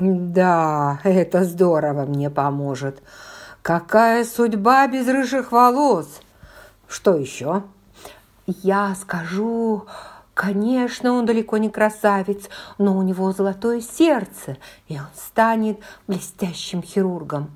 Да, это здорово мне поможет. Какая судьба без рыжих волос? Что еще? Я скажу, конечно, он далеко не красавец, но у него золотое сердце, и он станет блестящим хирургом.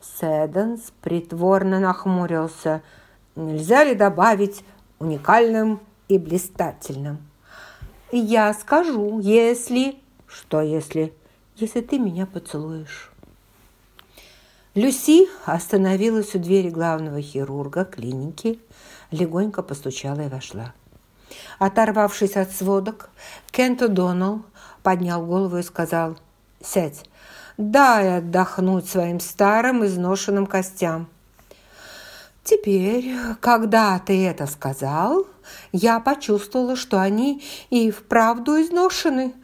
Сэдденс притворно нахмурился. Нельзя ли добавить уникальным и блистательным? Я скажу, если... Что если? Если ты меня поцелуешь. Люси остановилась у двери главного хирурга клиники, легонько постучала и вошла. Оторвавшись от сводок, Кент О'Доннелл поднял голову и сказал «Сядь, дай отдохнуть своим старым изношенным костям». Теперь, когда ты это сказал, я почувствовала, что они и вправду изношены.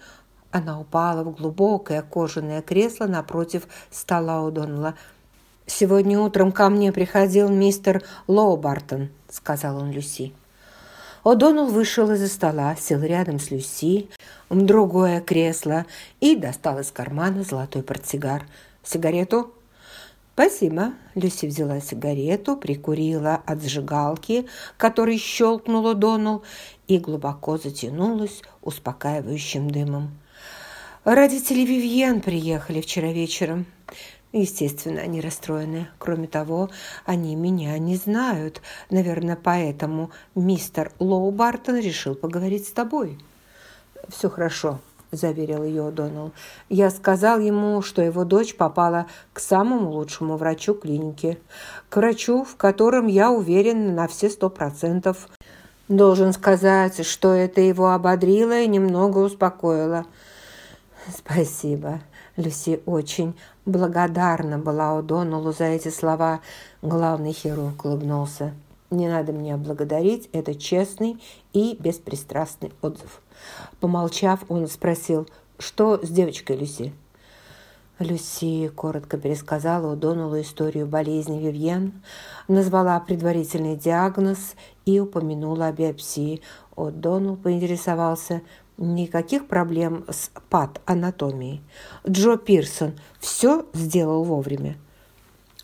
Она упала в глубокое кожаное кресло напротив стола у Доннелла. «Сегодня утром ко мне приходил мистер Лоубартон», — сказал он Люси. О'Доннелл вышел из-за стола, сел рядом с Люси в другое кресло и достал из кармана золотой портсигар. «Сигарету?» «Спасибо». Люси взяла сигарету, прикурила от зажигалки, которой щелкнула Донал, и глубоко затянулась успокаивающим дымом. Родители Вивьен приехали вчера вечером. Естественно, они расстроены. Кроме того, они меня не знают. Наверное, поэтому мистер Лоу Бартон решил поговорить с тобой. «Все хорошо», – заверил ее Донал. «Я сказал ему, что его дочь попала к самому лучшему врачу клиники. К врачу, в котором я уверен на все сто процентов. Должен сказать, что это его ободрило и немного успокоило». «Спасибо», Люси очень благодарна была О'Доннеллу за эти слова. Главный хирург улыбнулся. «Не надо меня благодарить, это честный и беспристрастный отзыв». Помолчав, он спросил, что с девочкой Люси? Люси коротко пересказала О'Доннеллу историю болезни Вивьен, назвала предварительный диагноз и упомянула о биопсии. О'Доннелл поинтересовался, Никаких проблем с пат-анатомией. Джо Пирсон все сделал вовремя.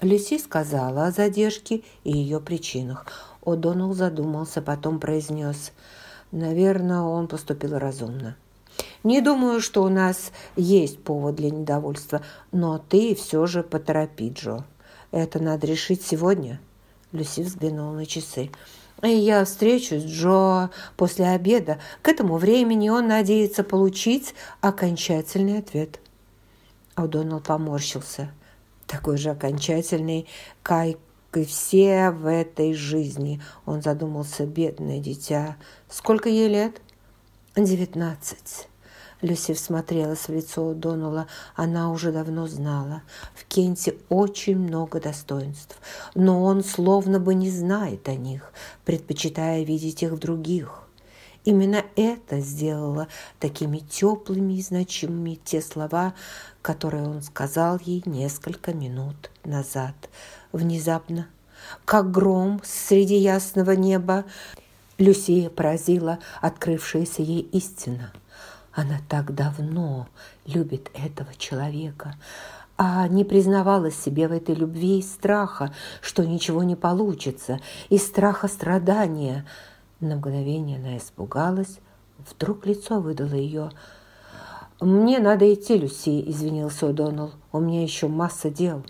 Люси сказала о задержке и ее причинах. О'Доннелл задумался, потом произнес. «Наверное, он поступил разумно. Не думаю, что у нас есть повод для недовольства, но ты все же поторопи, Джо. Это надо решить сегодня». Люси взглянула на часы. Я встречусь с Джо после обеда. К этому времени он надеется получить окончательный ответ. О'Доннелл поморщился. Такой же окончательный, как и все в этой жизни. Он задумался, бедное дитя. Сколько ей лет? Девятнадцать. Люси всмотрелась в лицо Донула. Она уже давно знала. В Кенте очень много достоинств, но он словно бы не знает о них, предпочитая видеть их в других. Именно это сделало такими теплыми и значимыми те слова, которые он сказал ей несколько минут назад. Внезапно, как гром среди ясного неба, Люсия поразила открывшаяся ей истина – она так давно любит этого человека, а не признавалась себе в этой любви из страха, что ничего не получится, из страха страдания. На мгновение она испугалась, вдруг лицо выдало ее. «Мне надо идти, Люси», – извинился О'Доннелл. «У меня еще масса дел».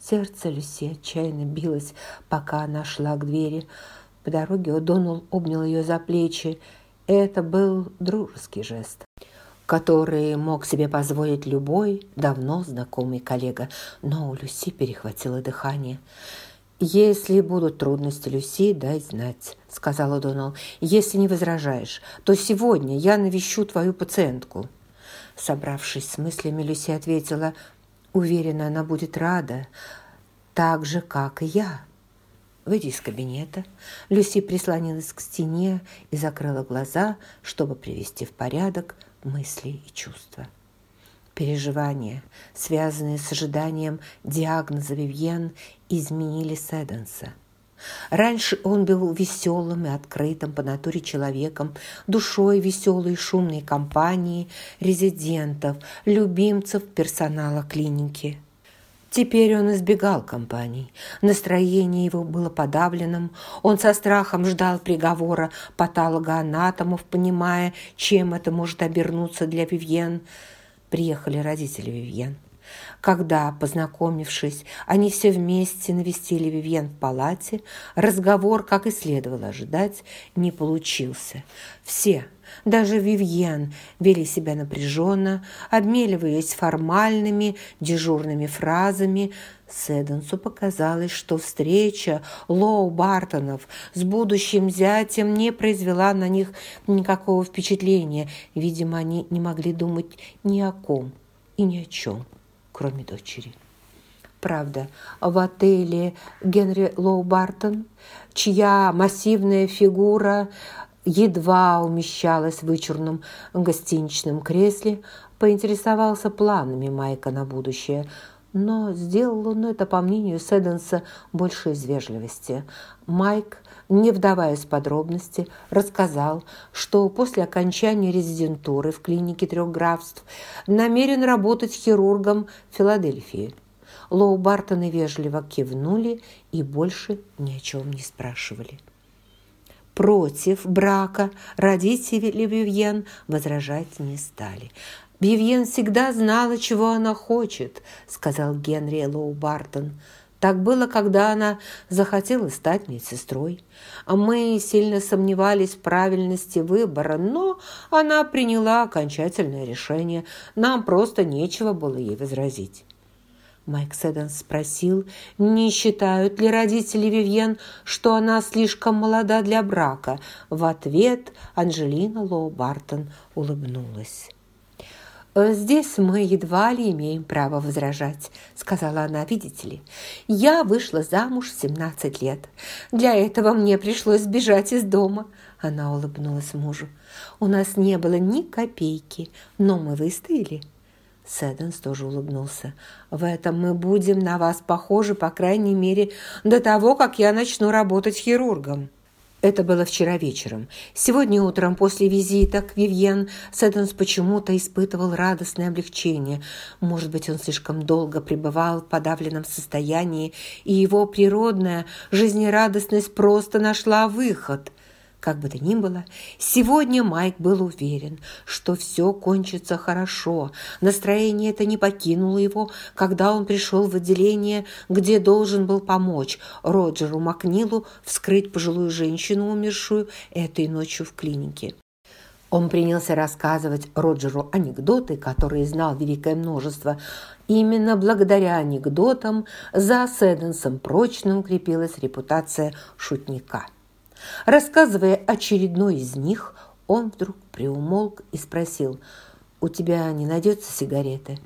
Сердце Люси отчаянно билось, пока она шла к двери. По дороге О'Доннелл обнял ее за плечи. Это был дружеский жест который мог себе позволить любой давно знакомый коллега, но у Люси перехватило дыхание. «Если будут трудности, Люси, дай знать», — сказала Донал. «Если не возражаешь, то сегодня я навещу твою пациентку». Собравшись с мыслями, Люси ответила, «Уверена, она будет рада, так же, как и я». Выйдя из кабинета, Люси прислонилась к стене и закрыла глаза, чтобы привести в порядок мысли и чувства. Переживания, связанные с ожиданием диагноза Вивьен, изменили Седенса. Раньше он был веселым и открытым по натуре человеком, душой веселой и шумной компании резидентов, любимцев персонала клиники. Теперь он избегал компаний. Настроение его было подавленным. Он со страхом ждал приговора патологоанатомов, понимая, чем это может обернуться для Вивьен. Приехали родители Вивьен. Когда, познакомившись, они все вместе навестили Вивьен в палате, разговор, как и следовало ожидать, не получился. Все, даже Вивьен, вели себя напряженно, обмеливаясь формальными дежурными фразами. Сэдденсу показалось, что встреча Лоу Бартонов с будущим зятем не произвела на них никакого впечатления. Видимо, они не могли думать ни о ком и ни о чем кроме дочери. Правда, в отеле Генри Лоу Бартон, чья массивная фигура едва умещалась в вычурном гостиничном кресле, поинтересовался планами Майка на будущее – но сделал он это, по мнению Сэдденса, больше из вежливости. Майк, не вдаваясь в подробности, рассказал, что после окончания резидентуры в клинике трех графств намерен работать хирургом в Филадельфии. Лоу Бартоны вежливо кивнули и больше ни о чем не спрашивали. Против брака родители Вивьен возражать не стали. «Вивьен всегда знала, чего она хочет», – сказал Генри Лоу Бартон. Так было, когда она захотела стать медсестрой. Мы сильно сомневались в правильности выбора, но она приняла окончательное решение. Нам просто нечего было ей возразить. Майк Седенс спросил, не считают ли родители Вивьен, что она слишком молода для брака. В ответ Анжелина Лоу Бартон улыбнулась. «Э, «Здесь мы едва ли имеем право возражать», — сказала она, «видите ли. Я вышла замуж в 17 лет. Для этого мне пришлось сбежать из дома». Она улыбнулась мужу. «У нас не было ни копейки, но мы выстояли». Сэдденс тоже улыбнулся. «В этом мы будем на вас похожи, по крайней мере, до того, как я начну работать хирургом». Это было вчера вечером. Сегодня утром после визита к Вивьен Сэдденс почему-то испытывал радостное облегчение. Может быть, он слишком долго пребывал в подавленном состоянии, и его природная жизнерадостность просто нашла выход. Как бы то ни было, сегодня Майк был уверен, что все кончится хорошо. Настроение это не покинуло его, когда он пришел в отделение, где должен был помочь Роджеру Макнилу вскрыть пожилую женщину, умершую этой ночью в клинике. Он принялся рассказывать Роджеру анекдоты, которые знал великое множество. Именно благодаря анекдотам за Сэдденсом прочно укрепилась репутация шутника – Рассказывая очередной из них, он вдруг приумолк и спросил, «У тебя не найдется сигареты?»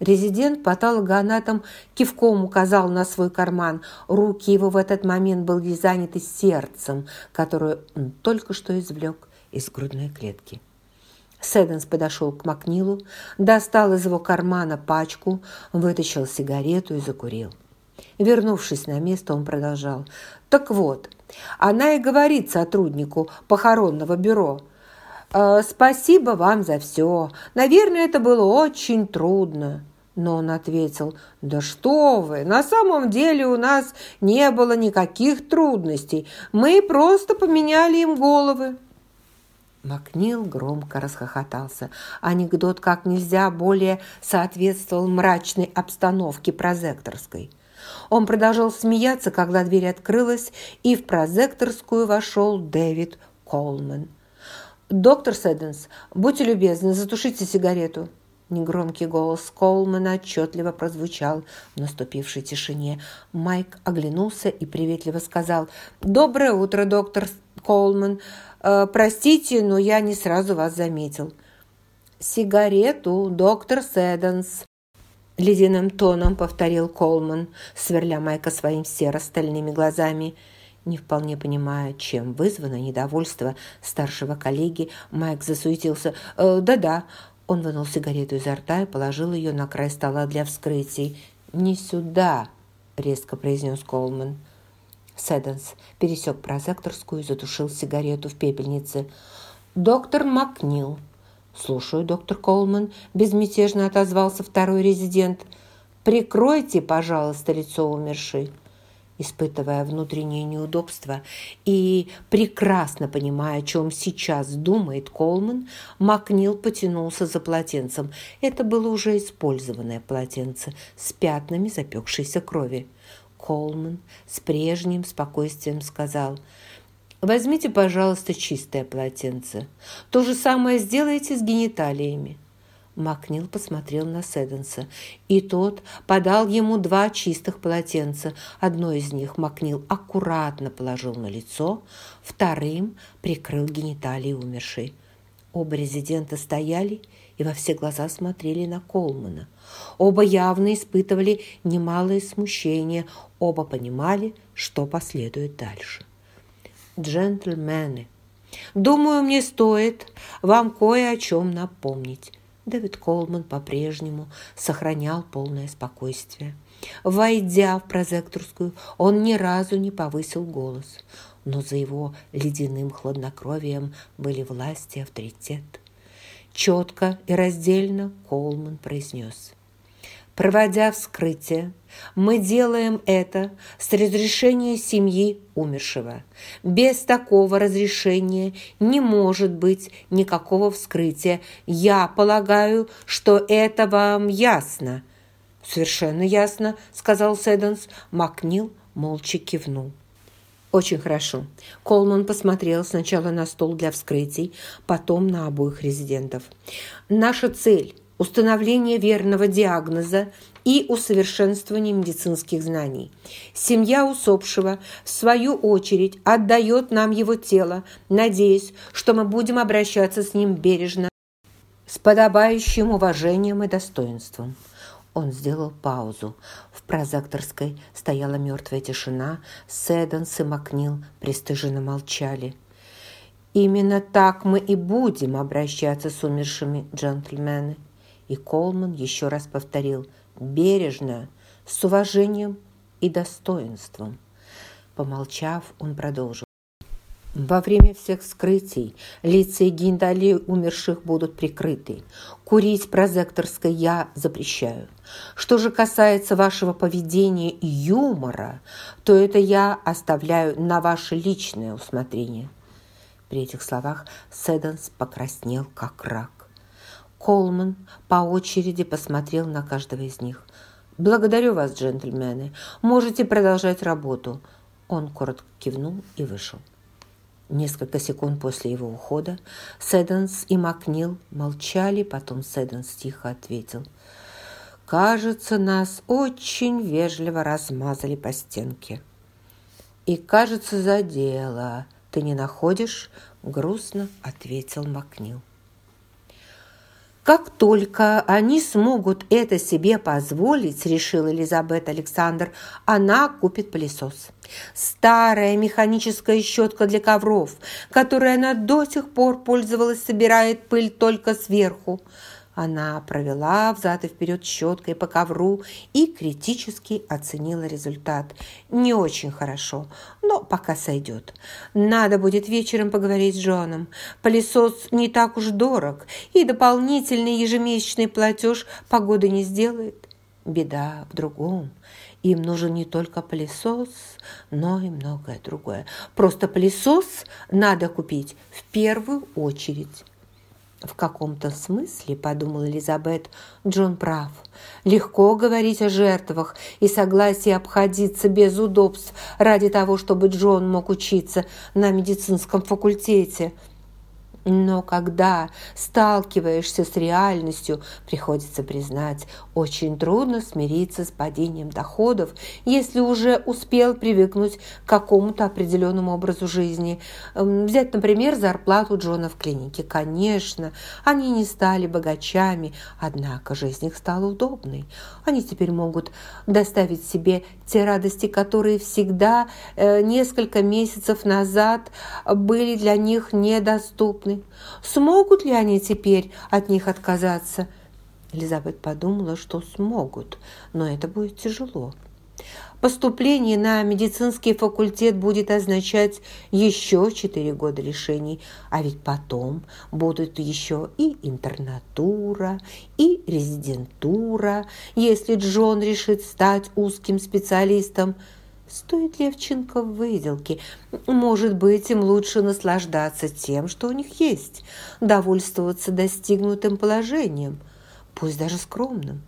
Резидент патологоанатом кивком указал на свой карман. Руки его в этот момент были заняты сердцем, которое он только что извлек из грудной клетки. Сэдденс подошел к Макнилу, достал из его кармана пачку, вытащил сигарету и закурил. Вернувшись на место, он продолжал. «Так вот, она и говорит сотруднику похоронного бюро. «Э, «Спасибо вам за все. Наверное, это было очень трудно». Но он ответил, «Да что вы, на самом деле у нас не было никаких трудностей. Мы просто поменяли им головы». Макнил громко расхохотался. Анекдот как нельзя более соответствовал мрачной обстановке прозекторской. Он продолжал смеяться, когда дверь открылась, и в прозекторскую вошел Дэвид Колман. «Доктор Сэдденс, будьте любезны, затушите сигарету». Негромкий голос Колмана отчетливо прозвучал в наступившей тишине. Майк оглянулся и приветливо сказал «Доброе утро, доктор Колман. Э, простите, но я не сразу вас заметил». «Сигарету, доктор Сэдденс», Ледяным тоном повторил Колман, сверля Майка своим серо-стальными глазами. Не вполне понимая, чем вызвано недовольство старшего коллеги, Майк засуетился. «Э, «Да-да». Он вынул сигарету изо рта и положил ее на край стола для вскрытий. «Не сюда», – резко произнес Колман. Сэдденс пересек прозекторскую и затушил сигарету в пепельнице. «Доктор Макнил». «Слушаю, доктор Колман», – безмятежно отозвался второй резидент. «Прикройте, пожалуйста, лицо умершей» испытывая внутреннее неудобство и прекрасно понимая, о чем сейчас думает Колман, Макнил потянулся за полотенцем. Это было уже использованное полотенце с пятнами запекшейся крови. Колман с прежним спокойствием сказал «Возьмите, пожалуйста, чистое полотенце. То же самое сделайте с гениталиями». Макнил посмотрел на Седенса, и тот подал ему два чистых полотенца. Одно из них Макнил аккуратно положил на лицо, вторым прикрыл гениталии умершей. Оба резидента стояли и во все глаза смотрели на Колмана. Оба явно испытывали немалое смущение, оба понимали, что последует дальше. «Джентльмены, думаю, мне стоит вам кое о чем напомнить. Дэвид Колман по-прежнему сохранял полное спокойствие. Войдя в прозекторскую, он ни разу не повысил голос, но за его ледяным хладнокровием были власть и авторитет. Четко и раздельно Колман произнес – Проводя вскрытие, мы делаем это с разрешения семьи умершего. Без такого разрешения не может быть никакого вскрытия. Я полагаю, что это вам ясно. «Совершенно ясно», — сказал Сэдденс. Макнил молча кивнул. «Очень хорошо». Колман посмотрел сначала на стол для вскрытий, потом на обоих резидентов. «Наша цель установление верного диагноза и усовершенствование медицинских знаний. Семья усопшего, в свою очередь, отдает нам его тело, надеясь, что мы будем обращаться с ним бережно, с подобающим уважением и достоинством. Он сделал паузу. В прозекторской стояла мертвая тишина. Сэдденс и Макнил пристыженно молчали. «Именно так мы и будем обращаться с умершими, джентльмены», и Колман еще раз повторил «бережно, с уважением и достоинством». Помолчав, он продолжил. Во время всех скрытий лица и гендалии умерших будут прикрыты. Курить прозекторской я запрещаю. Что же касается вашего поведения и юмора, то это я оставляю на ваше личное усмотрение. При этих словах Седанс покраснел, как рак. Колман по очереди посмотрел на каждого из них. «Благодарю вас, джентльмены. Можете продолжать работу». Он коротко кивнул и вышел. Несколько секунд после его ухода Сэдденс и Макнил молчали, потом Сэдденс тихо ответил. «Кажется, нас очень вежливо размазали по стенке». «И, кажется, за дело. Ты не находишь?» – грустно ответил Макнил. Как только они смогут это себе позволить, решил Элизабет Александр, она купит пылесос. Старая механическая щетка для ковров, которой она до сих пор пользовалась, собирает пыль только сверху. Она провела взад и вперед щеткой по ковру и критически оценила результат. Не очень хорошо, но пока сойдет. Надо будет вечером поговорить с Джоном. Пылесос не так уж дорог, и дополнительный ежемесячный платеж погоды не сделает. Беда в другом. Им нужен не только пылесос, но и многое другое. Просто пылесос надо купить в первую очередь. В каком-то смысле, подумала Элизабет, Джон прав. Легко говорить о жертвах и согласии обходиться без удобств ради того, чтобы Джон мог учиться на медицинском факультете – но когда сталкиваешься с реальностью, приходится признать, очень трудно смириться с падением доходов, если уже успел привыкнуть к какому-то определенному образу жизни. Эм, взять, например, зарплату Джона в клинике. Конечно, они не стали богачами, однако жизнь их стала удобной. Они теперь могут доставить себе те радости, которые всегда э, несколько месяцев назад были для них недоступны доступны. Смогут ли они теперь от них отказаться? Элизабет подумала, что смогут, но это будет тяжело. Поступление на медицинский факультет будет означать еще четыре года лишений, а ведь потом будут еще и интернатура, и резидентура, если Джон решит стать узким специалистом. Стоит Левченко в выделке. Может быть, им лучше наслаждаться тем, что у них есть, довольствоваться достигнутым положением, пусть даже скромным.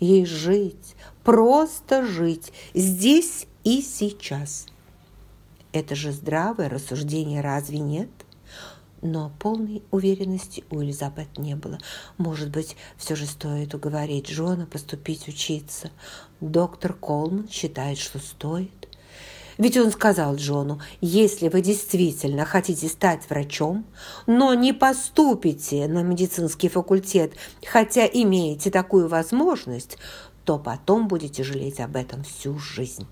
Ей жить, просто жить здесь и сейчас. Это же здравое рассуждение, разве нет? Но полной уверенности у Элизабет не было. Может быть, все же стоит уговорить Джона поступить учиться. Доктор Колман считает, что стоит. Ведь он сказал Джону, если вы действительно хотите стать врачом, но не поступите на медицинский факультет, хотя имеете такую возможность, то потом будете жалеть об этом всю жизнь.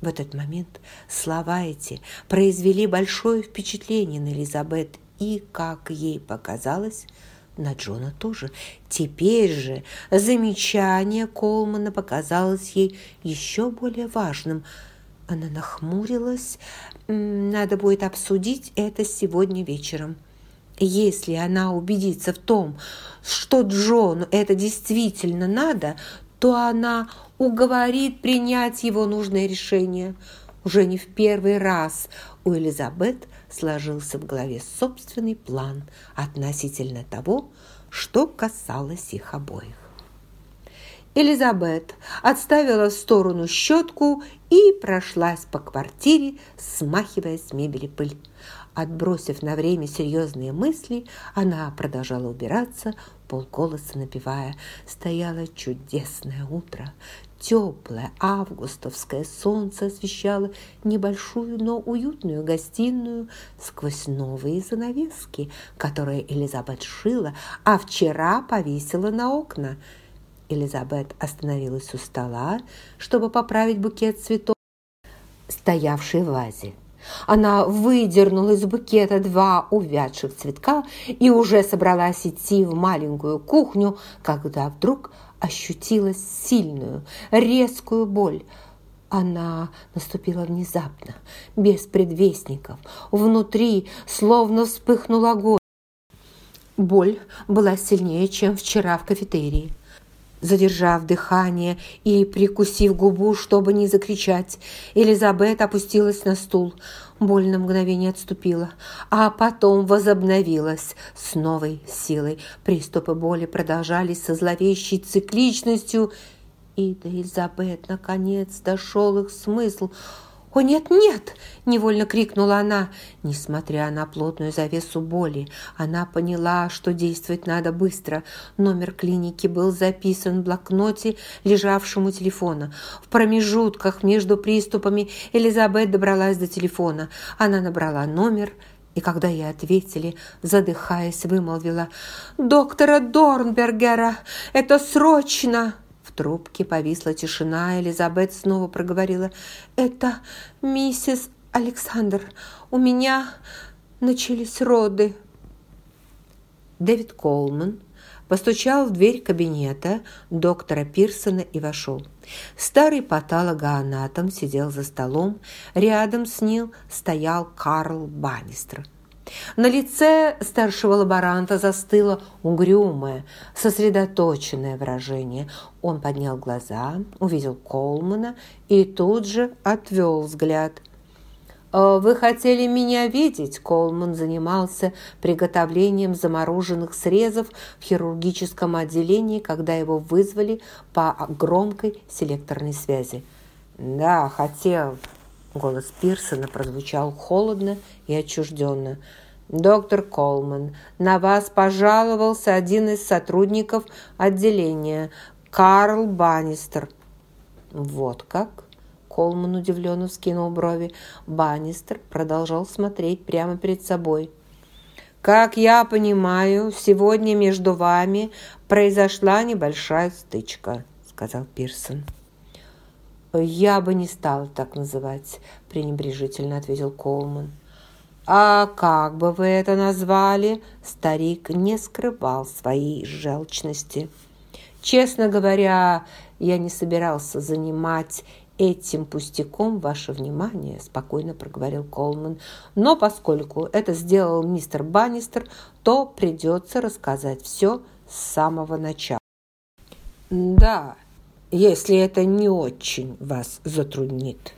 В этот момент слова эти произвели большое впечатление на Элизабет и, как ей показалось, на Джона тоже. Теперь же замечание Колмана показалось ей еще более важным. Она нахмурилась. Надо будет обсудить это сегодня вечером. Если она убедится в том, что Джону это действительно надо, то она уговорит принять его нужное решение. Уже не в первый раз у Элизабет сложился в голове собственный план относительно того, что касалось их обоих. Элизабет отставила в сторону щетку и прошлась по квартире, смахивая с мебели пыль. Отбросив на время серьезные мысли, она продолжала убираться, полголоса напевая. Стояло чудесное утро. Теплое августовское солнце освещало небольшую, но уютную гостиную сквозь новые занавески, которые Элизабет шила, а вчера повесила на окна. Элизабет остановилась у стола, чтобы поправить букет цветов, стоявший в вазе. Она выдернула из букета два увядших цветка и уже собралась идти в маленькую кухню, когда вдруг ощутила сильную, резкую боль. Она наступила внезапно, без предвестников. Внутри словно вспыхнул огонь. Боль была сильнее, чем вчера в кафетерии. Задержав дыхание и прикусив губу, чтобы не закричать, Элизабет опустилась на стул. Боль на мгновение отступила, а потом возобновилась с новой силой. Приступы боли продолжались со зловещей цикличностью, и до Элизабет наконец дошел их смысл – «О, нет, нет!» – невольно крикнула она. Несмотря на плотную завесу боли, она поняла, что действовать надо быстро. Номер клиники был записан в блокноте, лежавшем у телефона. В промежутках между приступами Элизабет добралась до телефона. Она набрала номер и когда ей ответили, задыхаясь, вымолвила «Доктора Дорнбергера! Это срочно!» Трубке повисла тишина, Элизабет снова проговорила. «Это миссис Александр. У меня начались роды». Дэвид Колман постучал в дверь кабинета доктора Пирсона и вошел. Старый патологоанатом сидел за столом, рядом с ним стоял Карл Баннистер – на лице старшего лаборанта застыло угрюмое, сосредоточенное выражение. Он поднял глаза, увидел Колмана и тут же отвел взгляд. «Э, «Вы хотели меня видеть?» Колман занимался приготовлением замороженных срезов в хирургическом отделении, когда его вызвали по громкой селекторной связи. «Да, хотел», Голос Пирсона прозвучал холодно и отчужденно. «Доктор Колман, на вас пожаловался один из сотрудников отделения, Карл Баннистер». «Вот как?» Колман удивленно вскинул брови. Баннистер продолжал смотреть прямо перед собой. «Как я понимаю, сегодня между вами произошла небольшая стычка», — сказал Пирсон. «Я бы не стал так называть», – пренебрежительно ответил Колман. «А как бы вы это назвали?» Старик не скрывал своей желчности. «Честно говоря, я не собирался занимать этим пустяком ваше внимание», – спокойно проговорил Колман. «Но поскольку это сделал мистер Баннистер, то придется рассказать все с самого начала». «Да, если это не очень вас затруднит».